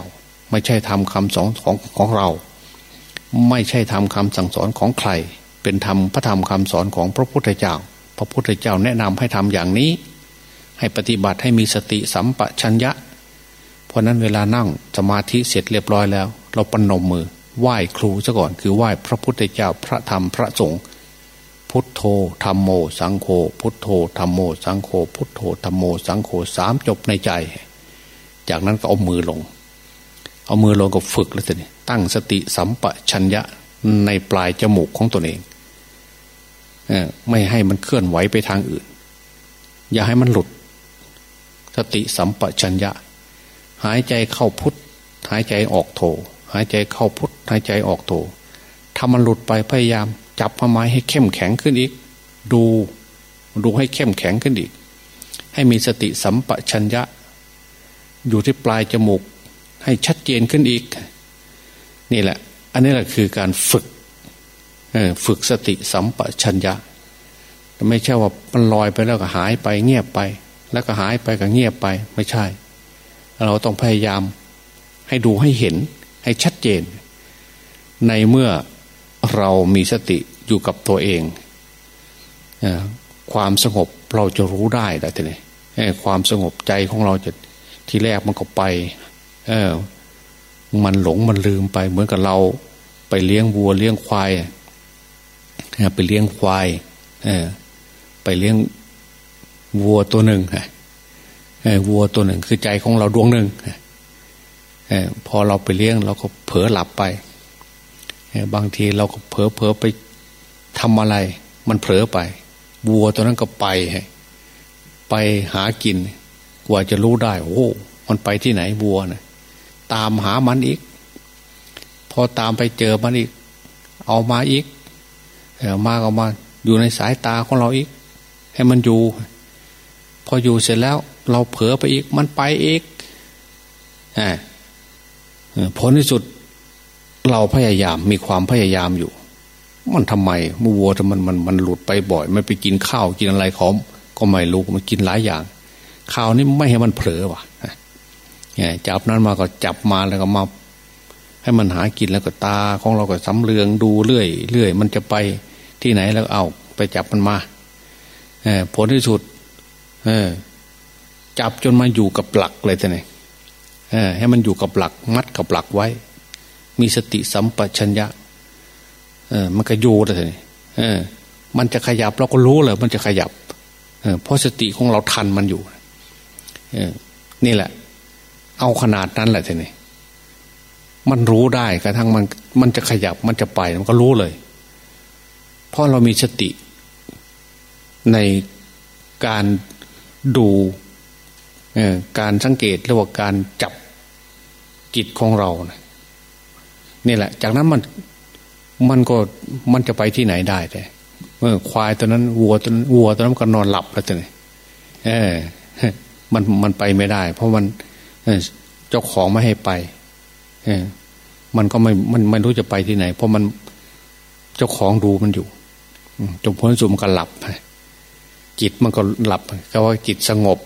ไม่ใช่ทำคำสอนของของเรา ไม่ใช่ทำคำสั่งสอนของใคร เป็นธรรมพระธรรมคำสอนของพระพุทธเจ้า พระพุทธเจ้าแนะนำให้ทำอย่างนี้ ให้ปฏิบัติให้มีสติสัมปชัญญะ เพราะนั้นเวลานั่งสมาธิเสร็จเรียบร้อยแล้ว เราปนมมือไหว้ครูซะก่อนคือไหว้พระพุทธเจ้าพระธรรมพระสงฆ์ พุทโธธรรมโม สังโฆพุทโธธรรมโม สังโฆพุทโธธรรมโม สังโฆสามจบในใจ จากนั้นก็เอามือลง เอามือลงก็ฝึกแล้วสิตั้งสติสัมปชัญญะในปลายจมูกของตนเองไม่ให้มันเคลื่อนไหวไปทางอื่น อย่าให้มันหลุด สติสัมปชัญญะ หายใจเข้าพุทหายใจออกโถหายใจเข้าพุทหายใจออกโถถ้ามันหลุดไปพยายามจับพไม้ให้เข้มแข็งขึ้นอีก ดูดูให้เข้มแข็งขึ้นอีก ให้มีสติสัมปชัญญะ อยู่ที่ปลายจมูก ให้ชัดเจนขึ้นอีก นี่แหละ อันนี้แหละคือการฝึกฝึกสติสัมปชัญญะ ไม่ใช่ว่ามันลอยไปแล้วก็หายไป เงียบไป แล้วก็หายไปก็เงียบไป ไม่ใช่ เราต้องพยายามให้ดูให้เห็นให้ชัดเจน ในเมื่อ เรามีสติอยู่กับตัวเองความสงบเราจะรู้ได้แต่ทีนี้ความสงบใจของเราจะทีแรกมันก็ไป เออ มันหลงมันลืมไป เหมือนกับเราไปเลี้ยงวัวเลี้ยงควายไปเลี้ยงควายไปเลี้ยงวัวตัวหนึ่งวัวตัวหนึ่งคือใจของเราดวงหนึ่งพอเราไปเลี้ยงเราก็เผลอหลับไป บางทีเราก็เผลอเผลอไปทำอะไร มันเผลอไปวัวตัวนั้นก็ไปไปหากิน กว่าจะรู้ได้โอ้มันไปที่ไหนวัวนะตามหามันอีก พอตามไปเจอมันอีก เอามาอีกมาก็มาอยู่ในสายตาของเราอีก ให้มันอยู่ พออยู่เสร็จแล้ว เราเผลอไปอีก มันไปอีกอ่าผลที่สุด เราพยายามมีความพยายามอยู่ มันทำไมมูวัวมันมันมันหลุดไปบ่อยมันไปกินข้าวกินอะไรของก็ไม่รู้มันกินหลายอย่างข้าวนี่ไม่ให้มันเผลอว่ะจับนั้นมาก็จับมาแล้วก็มาให้มันหากินแล้วก็ตาของเราก็สำเรืองดูเรื่อยเรื่อยมันจะไปที่ไหนแล้วเอาไปจับมันมาผลที่สุดจับจนมาอยู่กับหลักเลยท่านให้มันอยู่กับหลัก มัดกับหลักไว้ มีสติสัมปชัญญะมันก็อยู่เลยมันจะขยับเราก็รู้เลยมันจะขยับเพราะสติของเราทันมันอยู่นี่แหละ เอาขนาดนั้นแหละท่านี่มันรู้ได้กระทั่งมัน มันจะขยับมันจะไปมันก็รู้เลยเพราะเรามีสติในการดูการสังเกตหรือว่าการจับจิตของเรานะ นี่แหละ จากนั้นมันมันก็มันจะไปที่ไหนได้แต่เมื่อควายตัวนั้นวัวตัวนั้นวัวตัวนั้นก็นอนหลับแล้วตัวนี้เออ มันมันไปไม่ได้ เพราะมันเจ้าของไม่ให้ไป เออ มันก็ไม่มันไม่รู้จะไปที่ไหน เพราะมันเจ้าของดูมันอยู่จงพ้นสุมก็หลับจิตมันก็หลับก็ว่าจิตสงบ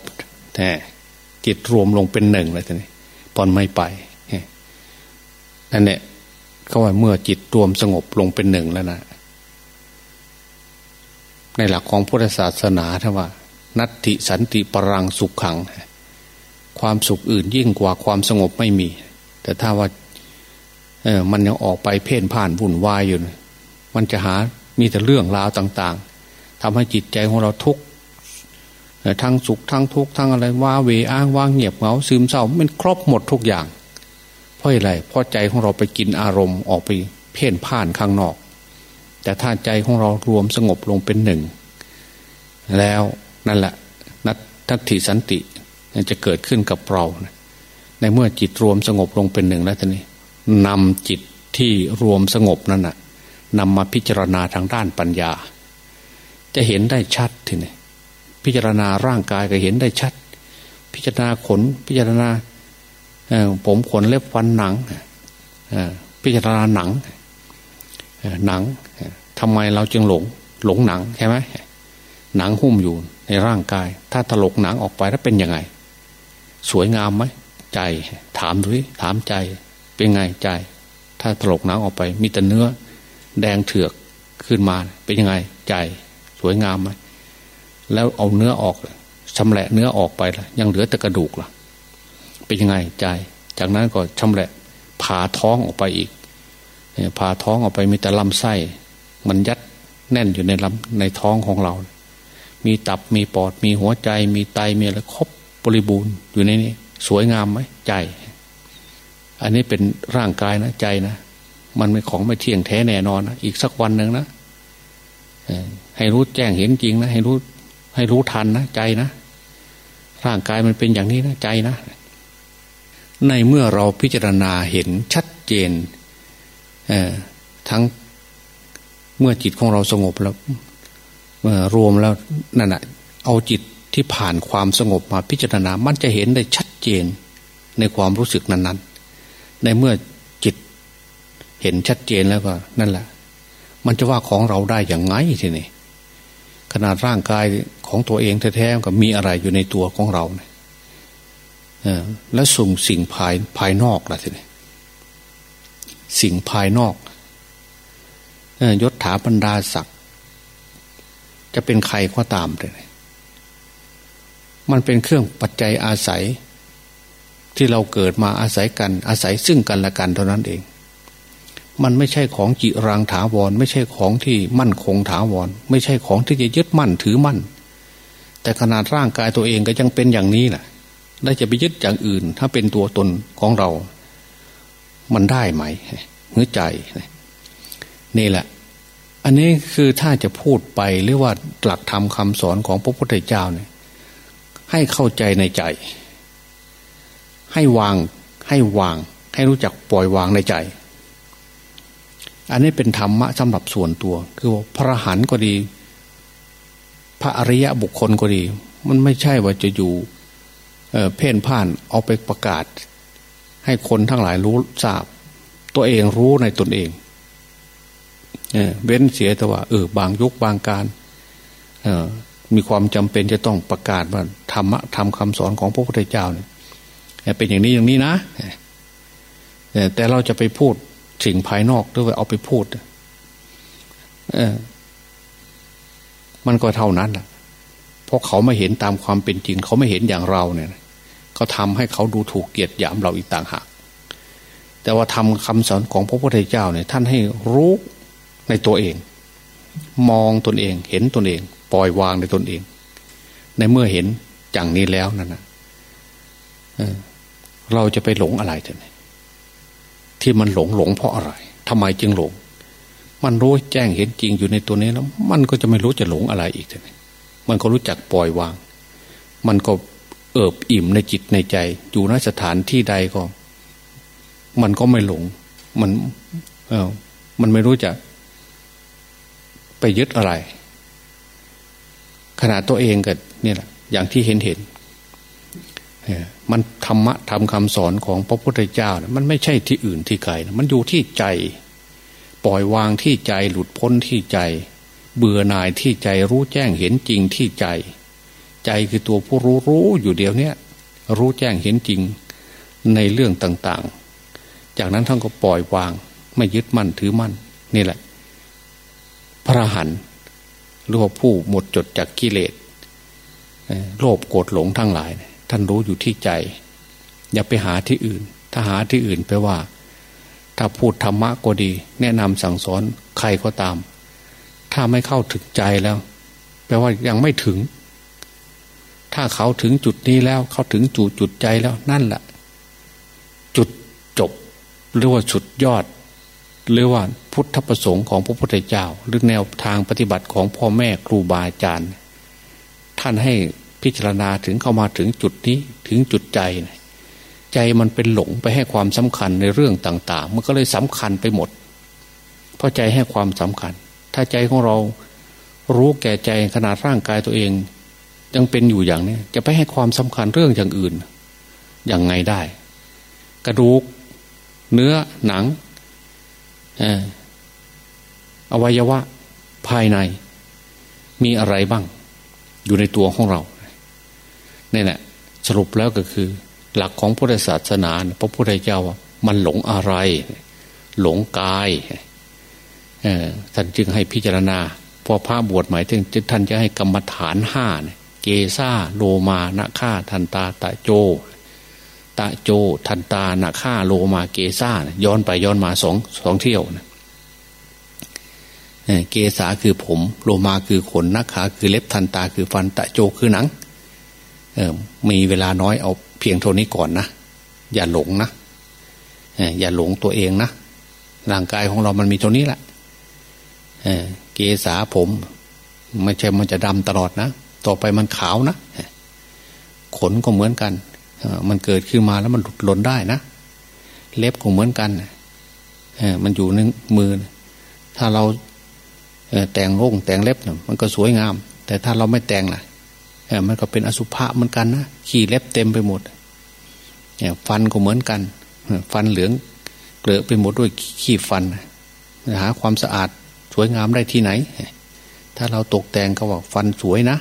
แต่จิตรวมลงเป็นหนึ่งเลยทีนี้ปอนไม่ไปนั่นเนี่ย ขาว่าเมื่อจิตรวมสงบลงเป็นหนึ่งแล้วนะในหลักของพุทธศาสนาท่าว่า นัตติสันติปรังสุขขัง ความสุขอื่นยิ่งกว่าความสงบไม่มี แต่ถ้าว่าเออมันยังออกไปเพ่นผ่านวุ่นวายอยู่ มันจะหามีแต่เรื่องราวต่าง ๆทำให้จิตใจของเราทุกข์ทั้งสุขทั้งทุกข์ทั้งอะไรว่าเวอ้างว่างเงียบเหงาซึมเศร้ามันครอบหมดทุกอย่าง เพราะอะไรเพราะใจของเราไปกินอารมณ์ออกไปเพ่นพ่านข้างนอก แต่ถ้าใจของเรารวมสงบลงเป็นหนึ่ง แล้วนั่นแหละนัตทัติสันติจะเกิดขึ้นกับเรา ในเมื่อจิตรวมสงบลงเป็นหนึ่งแล้วท่านี้นำจิตที่รวมสงบนั่นน่ะนำมาพิจารณาทางด้านปัญญา จะเห็นได้ชัดทีนี้พิจารณาร่างกายก็เห็นได้ชัด พิจารณาขนพิจารณา ผมขนเล็บฟันหนังพิจารณาหนังหนังทำไมเราจึงหลง หลงหนังใช่ไหมหนังหุ้มอยู่ในร่างกาย ถ้าถลกหนังออกไปแล้วเป็นยังไง สวยงามไหมใจ ถามดูถามใจ เป็นไงใจ ถ้าถลกหนังออกไป มีแต่เนื้อ แดงเถือกขึ้นมา เป็นยังไงใจ สวยงามไหมแล้วเอาเนื้อออกชำแหละเนื้อออกไปละยังเหลือแต่กระดูกล่ะ เป็นยังไงใจ จากนั้นก็ชำแหละผ่าท้องออกไปอีกผ่าท้องออกไปมีแต่ลำไส้ มันยัดแน่นอยู่ในลำในท้องของเรา มีตับมีปอดมีหัวใจ มีไตมีอะไรครบบริบูรณ์อยู่ในนี้สวยงามไหมใจ อันนี้เป็นร่างกายนะใจนะมันไม่ของไม่เที่ยงแท้แน่นอนนะอีกสักวันหนึ่งนะให้รู้แจ้งเห็นจริงนะให้รู้ให้รู้ทันนะใจนะร่างกายมันเป็นอย่างนี้นะใจนะ ในเมื่อเราพิจารณาเห็นชัดเจนทั้งเมื่อจิตของเราสงบแล้วรวมแล้วนั่นแหะเอาจิตที่ผ่านความสงบมาพิจารณา มันจะเห็นได้ชัดเจนในความรู้สึกนั้น ๆ ในเมื่อจิตเห็นชัดเจนแล้วก็ นั่นแหละ มันจะว่าของเราได้อย่างไงทีนี้ขนาดร่างกายของตัวเองแท้ๆก็มีอะไรอยู่ในตัวของเราเแล้วส่งสิ่งภายภายนอกล่ะทีนี้สิ่งภายนอกยศถาบรรดาศักดิ์จะเป็นใครก็ตามเลยมันเป็นเครื่องปัจจัยอาศัย ที่เราเกิดมาอาศัยกัน อาศัยซึ่งกันและกันเท่านั้นเอง มันไม่ใช่ของจิรังถาวร ไม่ใช่ของที่มั่นคงถาวร ไม่ใช่ของที่จะยึดมั่นถือมั่น แต่ขนาดร่างกายตัวเองก็ยังเป็นอย่างนี้แหละ ได้จะไปยึดอย่างอื่น ถ้าเป็นตัวตนของเรา มันได้ไหมเหือใจนี่แหละ อันนี้คือถ้าจะพูดไปหรือว่าหลักธรรมคาสอนของพระพุทธเจ้าเนี่ย ให้เข้าใจในใจ ให้วางให้วาง ให้รู้จักปล่อยวางในใจ อันนี้เป็นธรรมะสำหรับส่วนตัว คือว่าพระหันก็ดี พระอริยะบุคคลก็ดี มันไม่ใช่ว่าจะอยู่ เพ่นพ่านเอาไปประกาศ ให้คนทั้งหลายรู้ทราบ ตัวเองรู้ในตนเองเว้นเสียแต่ว่าเออบางยุคบางการมีความจำเป็นจะต้องประกาศว่าธรรมะธรรมคำสอนของพระพุทธเจ้าเนี่ยเป็นอย่างนี้อย่างนี้นะแต่เราจะไปพูดสิ่งภายนอกหรือว่าเอาไปพูดมันก็เท่านั้นแหละ เพราะเขาไม่เห็นตามความเป็นจริง เขาไม่เห็นอย่างเราเนี่ยเขาทำให้เขาดูถูกเกียดหยามเราอีกต่างหาก แต่ว่าทำคำสอนของพระพุทธเจ้าเนี่ย ท่านให้รู้ในตัวเอง มองตนเอง เห็นตนเอง ปล่อยวางในตนเอง ในเมื่อเห็นจังนี้แล้วนั่นนะเราจะไปหลงอะไรท่านที่มันหลงหลงเพราะอะไรทำไมจึงหลง มันรู้แจ้งเห็นจริงอยู่ในตัวนี้แล้ว มันก็จะไม่รู้จะหลงอะไรอีกท่าน มันก็รู้จักปล่อยวาง มันก็เอิบอิ่มในจิตในใจ อยู่ในสถานที่ใดก็ มันก็ไม่หลง มัน เออมันไม่รู้จักไปยึดอะไร ขนาดตัวเองก็เนี่ยแหละอย่างที่เห็นเห็นมันธรรมะทำคำสอนของพระพุทธเจ้านะมันไม่ใช่ที่อื่นที่ไกลนะมันอยู่ที่ใจ ปล่อยวางที่ใจหลุดพ้นที่ใจ เบื่อหน่ายที่ใจรู้แจ้งเห็นจริงที่ใจ ใจคือตัวผู้รู้รู้อยู่เดียวเนี้ยรู้แจ้งเห็นจริงในเรื่องต่างๆ จากนั้นท่านก็ปล่อยวาง ไม่ยึดมั่นถือมั่น นี่แหละ พระหันหรือว่าผู้หมดจดจากกิเลสโลภโกรธหลงทั้งหลาย ท่านรู้อยู่ที่ใจ อย่าไปหาที่อื่น ถ้าหาที่อื่นไปว่า ถ้าพูดธรรมะก็ดี แนะนำสั่งสอนใครก็ตาม ถ้าไม่เข้าถึงใจแล้ว แปลว่ายังไม่ถึง ถ้าเขาถึงจุดนี้แล้ว เขาถึงจุดจุดใจแล้วนั่นแหละจุดจบ หรือว่าสุดยอด หรือว่าพุทธประสงค์ของพระพุทธเจ้า หรือแนวทางปฏิบัติของพ่อแม่ครูบาอาจารย์ ท่านให้พิจารณาถึงเข้ามาถึงจุดนี้ถึงจุดใจ ใจมันเป็นหลงไปให้ความสำคัญในเรื่องต่าง ๆ มันก็เลยสำคัญไปหมด เพราะใจให้ความสำคัญ ถ้าใจของเรารู้แก่ใจขนาดร่างกายตัวเอง ยังเป็นอยู่อย่างนี้จะไปให้ความสำคัญเรื่องอย่างอื่นอย่างไงได้ กระดูก เนื้อหนังอวัยวะภายใน มีอะไรบ้าง อยู่ในตัวของเราเนี่ยแหละสรุปแล้วก็คือ หลักของพุทธศาสนาพระพุทธเจ้าว่ามันหลงอะไร หลงกาย ท่านจึงให้พิจารณาพอพระบวชหมายถึงท่านจะให้กรรมฐานห้าเกซ่าโลมานะฆ่าทันตาตะโจ ตะโจ ทันตานาฆ่าโลมาเกซ่าย้อนไปย้อนมาสองสองเที่ยวนะเกษาคือผม โลมาคือขนนักขาคือเล็บทันตาคือฟันตะโจคือหนังมีเวลาน้อยเอาเพียงเท่านี้ก่อนนะ อย่าหลงนะอย่าหลงตัวเองนะร่างกายของเรามันมีตัวนี้แหละ เกษาผม ไม่ใช่มันจะดำตลอดนะ ต่อไปมันขาวนะขนก็เหมือนกันมันเกิดขึ้นมาแล้วมันหลุดหล่นได้นะ เล็บก็เหมือนกันมันอยู่ในมือ ถ้าเราแต่งร่งแต่งเล็บมันก็สวยงาม แต่ถ้าเราไม่แต่งล่ะมันก็เป็นอสุภะเหมือนกันนะขี้เล็บเต็มไปหมดฟันก็เหมือนกัน ฟันเหลืองเกลือไปหมดด้วยขี้ฟันหาความสะอาด สวยงามได้ที่ไหน ถ้าเราตกแต่งก็ว่าฟันสวยนะ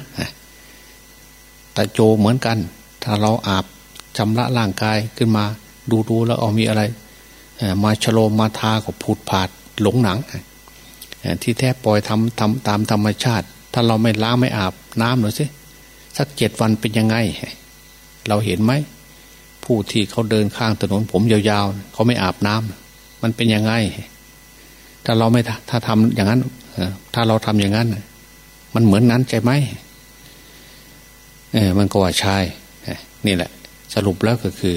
ตาโจเหมือนกัน ถ้าเราอาบชำระร่างกายขึ้นมา ดูดูแล้วเอามีอะไรมาชโลมมาทากับผูดผาดหลงหนังที่แท้ปล่อยทำทำตามธรรมชาติ ถ้าเราไม่ล้างไม่อาบน้ำหน่อยสิสักเจ็ดวันเป็นยังไง เราเห็นไหม ผู้ที่เขาเดินข้างถนนผมยาวๆเขาไม่อาบน้ำมันเป็นยังไง ถ้าเราไม่ถ้าทำอย่างนั้นถ้าเราทำอย่างนั้นมันเหมือนนั้นใช่ไหมเออมันก็ว่าใช่นี่แหละ สรุปแล้วก็คือ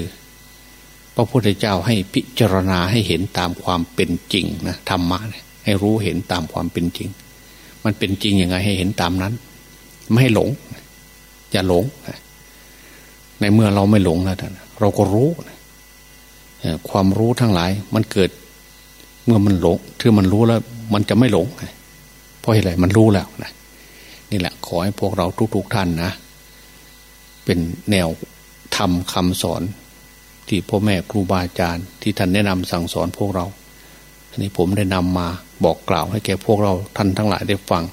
พระพุทธเจ้าให้พิจารณาให้เห็นตามความเป็นจริงนะธรรมะให้รู้เห็นตามความเป็นจริง มันเป็นจริงยังไงให้เห็นตามนั้น ไม่ให้หลง อย่าหลง ในเมื่อเราไม่หลงแล้วเราก็รู้ความรู้ทั้งหลาย มันเกิด มื่อมันหลงถ้ามันรู้แล้ว มันจะไม่หลงเพราะอะไรมันรู้แล้วนะนี่แหละ ขอให้พวกเราทุกๆท่านนะเป็นแนวทำคำสอน ที่พ่อแม่ครูบาอาจารย์ ที่ท่านแนะนำสั่งสอนพวกเราอันนี้ผมได้นำมาบอกกล่าวให้แก่พวกเราท่านทั้งหลายได้ฟัง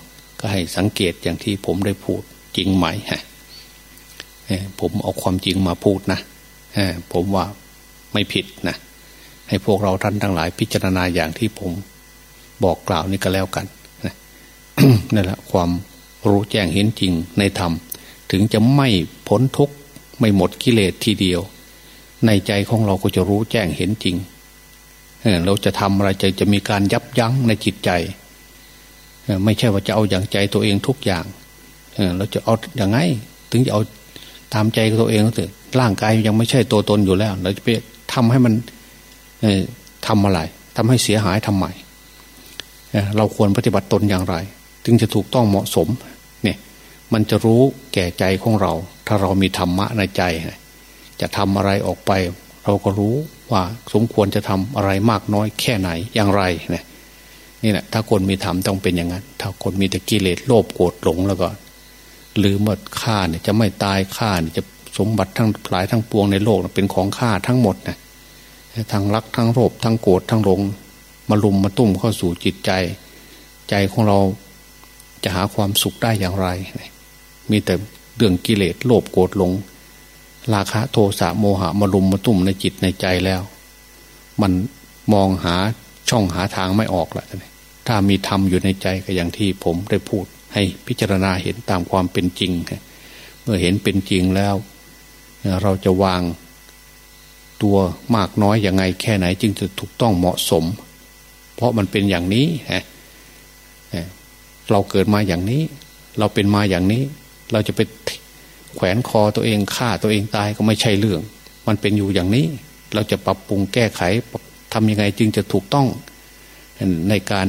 ก็ให้สังเกตอย่างที่ผมได้พูดจริงไหมฮะผมเอาความจริงมาพูดนะผมว่าไม่ผิดนะ ให้พวกเราท่านทั้งหลายพิจารณาอย่างที่ผมบอกกล่าวนี่ก็แล้วกันนั่นแหละความรู้แจ้งเห็นจริงในธรรม ถึงจะไม่พ้นทุกข์ไม่หมดกิเลสทีเดียว ในใจของเราก็จะรู้แจ้งเห็นจริงเราจะทำอะไรจะจะมีการยับยั้งในจิตใจ ไม่ใช่ว่าจะเอาอย่างใจตัวเองทุกอย่างเราจะเอาอย่างไง ถึงจะเอาตามใจตัวเองก็เถอะร่างกายยังไม่ใช่ตัวตนอยู่แล้ว เราจะไปทำให้มัน ทำอะไรทำให้เสียหายทำไมเราควรปฏิบัติตนอย่างไร ถึงจะถูกต้องเหมาะสมเนี่ยมันจะรู้แก่ใจของเรา ถ้าเรามีธรรมะในใจ จะทำอะไรออกไป เราก็รู้ว่าสมควรจะทำอะไรมากน้อยแค่ไหนอย่างไรเนี่ยนี่แหละถ้าคนมีธรรมต้องเป็นอย่างนั้น ถ้าคนมีแต่กิเลสโลภโกรธหลงแล้วก็หรือหมดฆ่าเนี่ยจะไม่ตายฆ่าเนี่ยจะสมบัติทั้งหลายทั้งปวงในโลกเป็นของฆ่าทั้งหมดนะ ทั้งรักทั้งโลภทั้งโกรธทั้งหลงมาลุมมาตุ้มเข้าสู่จิตใจ ใจของเราจะหาความสุขได้อย่างไร มีแต่เรื่องกิเลสโลภโกรธหลง ราคะโทสะโมหะมาลุมมาตุ้มในจิตในใจแล้ว มันมองหาช่องหาทางไม่ออกละถ้ามีธรรมอยู่ในใจก็อย่างที่ผมได้พูด ให้พิจารณาเห็นตามความเป็นจริง เมื่อเห็นเป็นจริงแล้ว เราจะวาง ตัวมากน้อยอย่างไงแค่ไหน จึงจะถูกต้องเหมาะสม เพราะมันเป็นอย่างนี้ฮะเราเกิดมาอย่างนี้ เราเป็นมาอย่างนี้ เราจะไปแขวนคอตัวเองฆ่าตัวเองตายก็ไม่ใช่เรื่อง มันเป็นอยู่อย่างนี้ เราจะปรับปรุงแก้ไขทำยังไงจึงจะถูกต้อง ในการ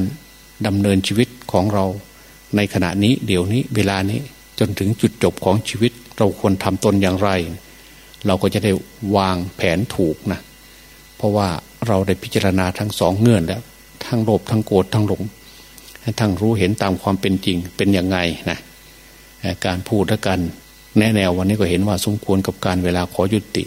ดำเนินชีวิตของเราในขณะนี้เดี๋ยวนี้เวลานี้จนถึงจุดจบของชีวิต เราควรทำตนอย่างไร เราก็จะได้วางแผนถูกนะเพราะว่าเราได้พิจารณาทั้งสองเงื่อนแล้วทั้งโลภทั้งโกรธทั้งหลงทั้งรู้เห็นตามความเป็นจริงเป็นยังไงนะการพูดและกันแนแนววันนี้ก็เห็นว่าสมควรกับการเวลาขอยุติ